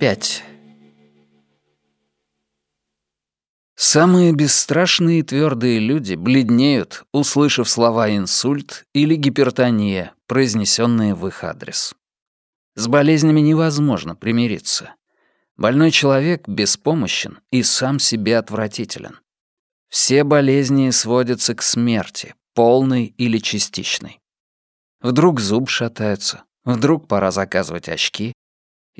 5. Самые бесстрашные и твердые люди бледнеют, услышав слова «инсульт» или «гипертония», произнесенные в их адрес. С болезнями невозможно примириться. Больной человек беспомощен и сам себе отвратителен. Все болезни сводятся к смерти, полной или частичной. Вдруг зуб шатается, вдруг пора заказывать очки,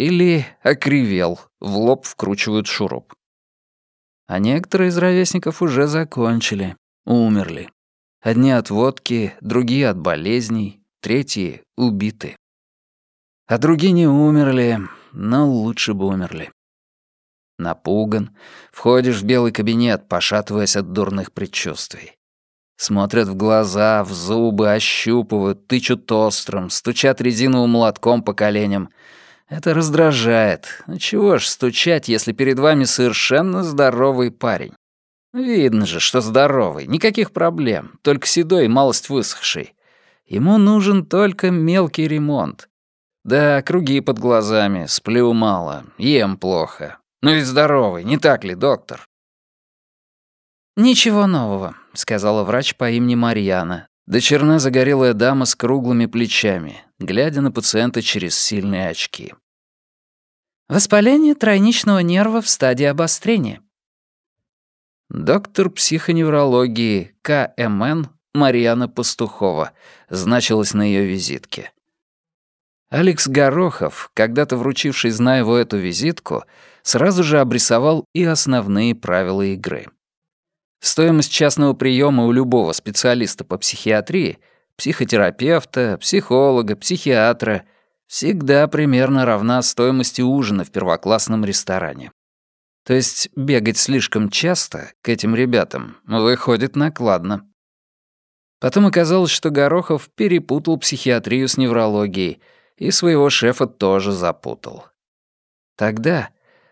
или окривел, в лоб вкручивают шуруп. А некоторые из ровесников уже закончили, умерли. Одни от водки, другие от болезней, третьи убиты. А другие не умерли, но лучше бы умерли. Напуган, входишь в белый кабинет, пошатываясь от дурных предчувствий. Смотрят в глаза, в зубы, ощупывают, тычут острым, стучат резиновым молотком по коленям — это раздражает. Ну чего ж стучать, если перед вами совершенно здоровый парень? Видно же, что здоровый, никаких проблем, только седой и малость высохший. Ему нужен только мелкий ремонт. Да, круги под глазами, сплю мало, ем плохо. Но ведь здоровый, не так ли, доктор? «Ничего нового», — сказала врач по имени Марьяна, Дочерна загорелая дама с круглыми плечами, глядя на пациента через сильные очки. Воспаление тройничного нерва в стадии обострения. Доктор психоневрологии КМН Марьяна Пастухова значилась на ее визитке. Алекс Горохов, когда-то вручивший Знаеву эту визитку, сразу же обрисовал и основные правила игры. Стоимость частного приема у любого специалиста по психиатрии, психотерапевта, психолога, психиатра, всегда примерно равна стоимости ужина в первоклассном ресторане. То есть бегать слишком часто к этим ребятам выходит накладно. Потом оказалось, что Горохов перепутал психиатрию с неврологией и своего шефа тоже запутал. Тогда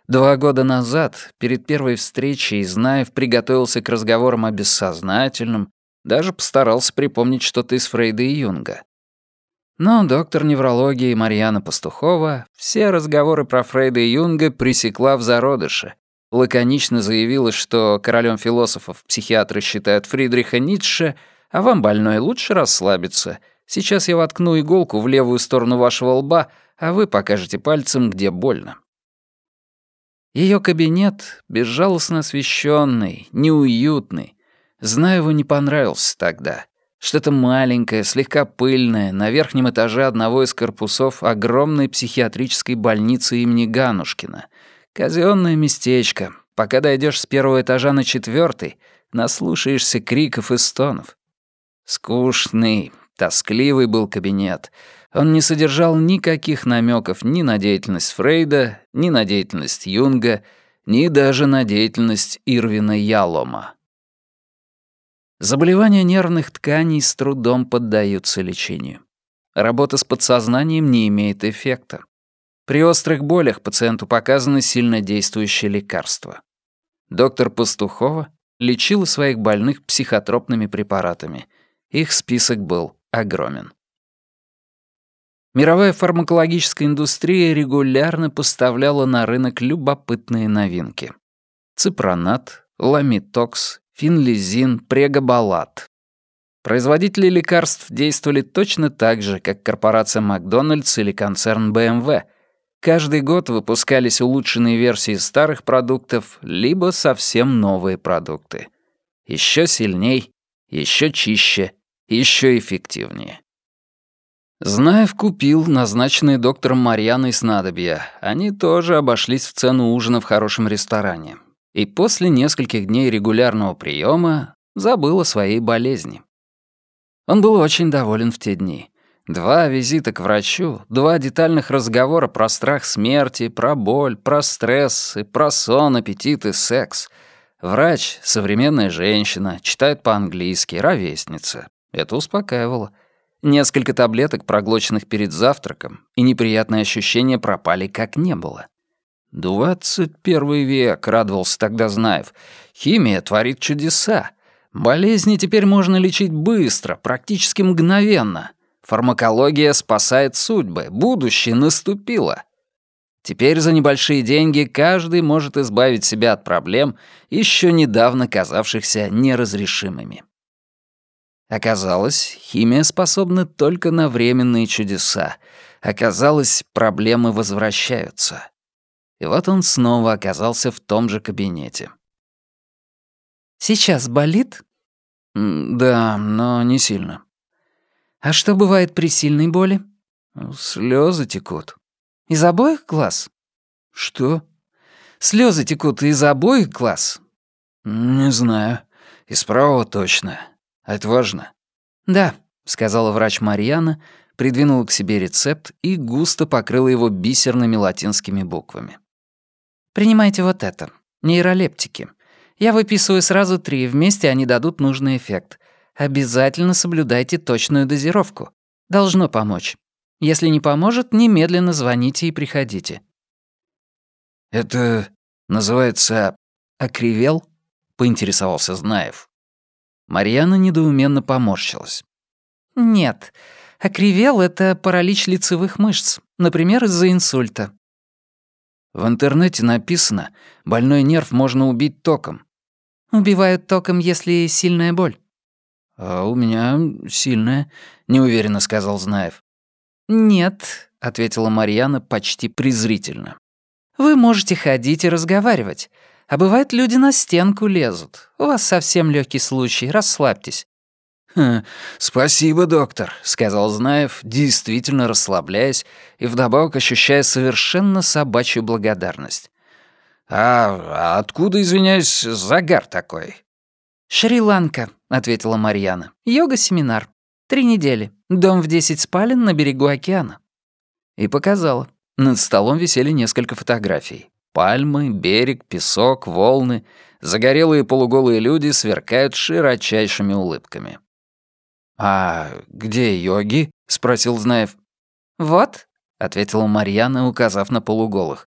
Два года назад, перед первой встречей, Знаев приготовился к разговорам о бессознательном, даже постарался припомнить что-то из Фрейда и Юнга. Но доктор неврологии Марьяна Пастухова все разговоры про Фрейда и Юнга пресекла в зародыше. Лаконично заявила, что королем философов психиатры считают Фридриха Ницше, а вам, больной, лучше расслабиться. Сейчас я воткну иголку в левую сторону вашего лба, а вы покажете пальцем, где больно. Ее кабинет, безжалостно освещенный, неуютный. Знаеву не понравился тогда. Что-то маленькое, слегка пыльное, на верхнем этаже одного из корпусов огромной психиатрической больницы имени Ганушкина. Казенное местечко. Пока дойдешь с первого этажа на четвертый, наслушаешься криков и стонов. Скучный, тоскливый был кабинет — он не содержал никаких намеков ни на деятельность Фрейда, ни на деятельность Юнга, ни даже на деятельность Ирвина Ялома. Заболевания нервных тканей с трудом поддаются лечению. Работа с подсознанием не имеет эффекта. При острых болях пациенту показаны сильнодействующие лекарства. Доктор Пастухова лечила своих больных психотропными препаратами. Их список был огромен. Мировая фармакологическая индустрия регулярно поставляла на рынок любопытные новинки. Ципронат, ламитокс, финлизин, прегабалат. Производители лекарств действовали точно так же, как корпорация Макдональдс или концерн BMW. Каждый год выпускались улучшенные версии старых продуктов, либо совсем новые продукты. Еще сильней, еще чище, еще эффективнее. Знаев купил назначенные доктором Марьяной снадобья. Они тоже обошлись в цену ужина в хорошем ресторане. И после нескольких дней регулярного приема забыл о своей болезни. Он был очень доволен в те дни. Два визита к врачу, два детальных разговора про страх смерти, про боль, про стресс, и про сон, аппетит и секс. Врач — современная женщина, читает по-английски, ровесница. Это успокаивало. Несколько таблеток, проглоченных перед завтраком, и неприятные ощущения пропали как не было. «Двадцать первый век», — радовался тогда Знаев. «Химия творит чудеса. Болезни теперь можно лечить быстро, практически мгновенно. Фармакология спасает судьбы, будущее наступило». Теперь за небольшие деньги каждый может избавить себя от проблем, еще недавно казавшихся неразрешимыми. Оказалось, химия способна только на временные чудеса. Оказалось, проблемы возвращаются. И вот он снова оказался в том же кабинете. «Сейчас болит?» «Да, но не сильно». «А что бывает при сильной боли?» Слезы текут. Из обоих глаз? Что? Слезы текут из обоих глаз? Не знаю. Из правого точно. А это важно? Да, сказала врач Марьяна, придвинула к себе рецепт и густо покрыла его бисерными латинскими буквами. Принимайте вот это. Нейролептики. Я выписываю сразу три, вместе они дадут нужный эффект. Обязательно соблюдайте точную дозировку. Должно помочь. Если не поможет, немедленно звоните и приходите». «Это называется «окривел»?» — поинтересовался Знаев. Марьяна недоуменно поморщилась. «Нет, окривел — это паралич лицевых мышц, например, из-за инсульта». В интернете написано, больной нерв можно убить током. Убивают током, если сильная боль. «А у меня сильная», — неуверенно сказал Знаев. «Нет», — ответила Марьяна почти презрительно. «Вы можете ходить и разговаривать. А бывает, люди на стенку лезут. У вас совсем легкий случай, расслабьтесь». «Хм, «Спасибо, доктор», — сказал Знаев, действительно расслабляясь и вдобавок ощущая совершенно собачью благодарность. «А, а откуда, извиняюсь, загар такой?» «Шри-Ланка», — ответила Марьяна. «Йога-семинар. Три недели. Дом в десять спален на берегу океана». И показала. Над столом висели несколько фотографий. Пальмы, берег, песок, волны. Загорелые полуголые люди сверкают широчайшими улыбками. «А где йоги?» — спросил Знаев. «Вот», — ответила Марьяна, указав на полуголых.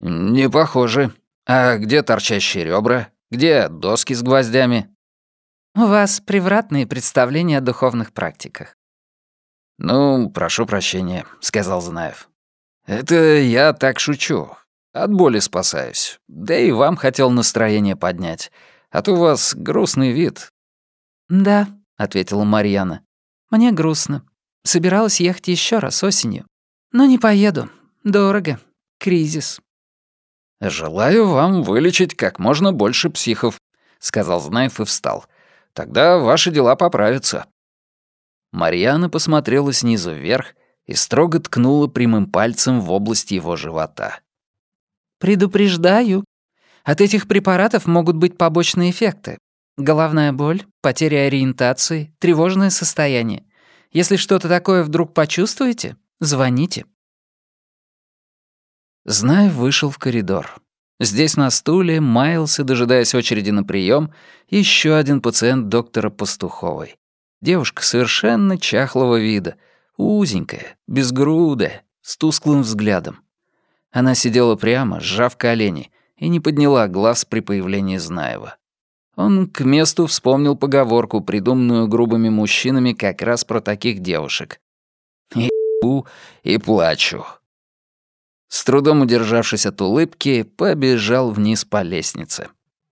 «Не похоже. А где торчащие ребра? Где доски с гвоздями?» У вас превратные представления о духовных практиках. «Ну, прошу прощения», — сказал Знаев. «Это я так шучу. От боли спасаюсь. Да и вам хотел настроение поднять. А то у вас грустный вид». «Да», — ответила Марьяна. «Мне грустно. Собиралась ехать еще раз осенью. Но не поеду. Дорого. Кризис». «Желаю вам вылечить как можно больше психов», — сказал Знаев и встал. Тогда ваши дела поправятся». Марьяна посмотрела снизу вверх и строго ткнула прямым пальцем в область его живота. «Предупреждаю. От этих препаратов могут быть побочные эффекты. Головная боль, потеря ориентации, тревожное состояние. Если что-то такое вдруг почувствуете, звоните». Знаев вышел в коридор. Здесь на стуле маялся, дожидаясь очереди на прием, еще один пациент доктора Пастуховой. Девушка совершенно чахлого вида, узенькая, безгрудая, с тусклым взглядом. Она сидела прямо, сжав колени, и не подняла глаз при появлении Знаева. Он к месту вспомнил поговорку, придуманную грубыми мужчинами как раз про таких девушек. «И и плачу. С трудом удержавшись от улыбки, побежал вниз по лестнице.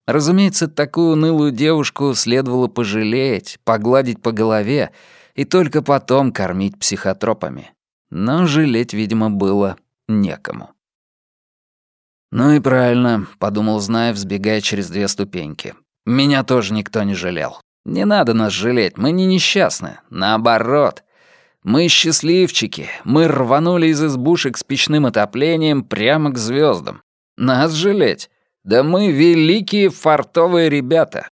Разумеется, такую унылую девушку следовало пожалеть, погладить по голове и только потом кормить психотропами. Но жалеть, видимо, было некому. «Ну и правильно», — подумал Знаев, сбегая через две ступеньки. «Меня тоже никто не жалел. Не надо нас жалеть, мы не несчастны. Наоборот. Мы счастливчики, мы рванули из избушек с печным отоплением прямо к звездам. Нас жалеть? Да мы великие фартовые ребята.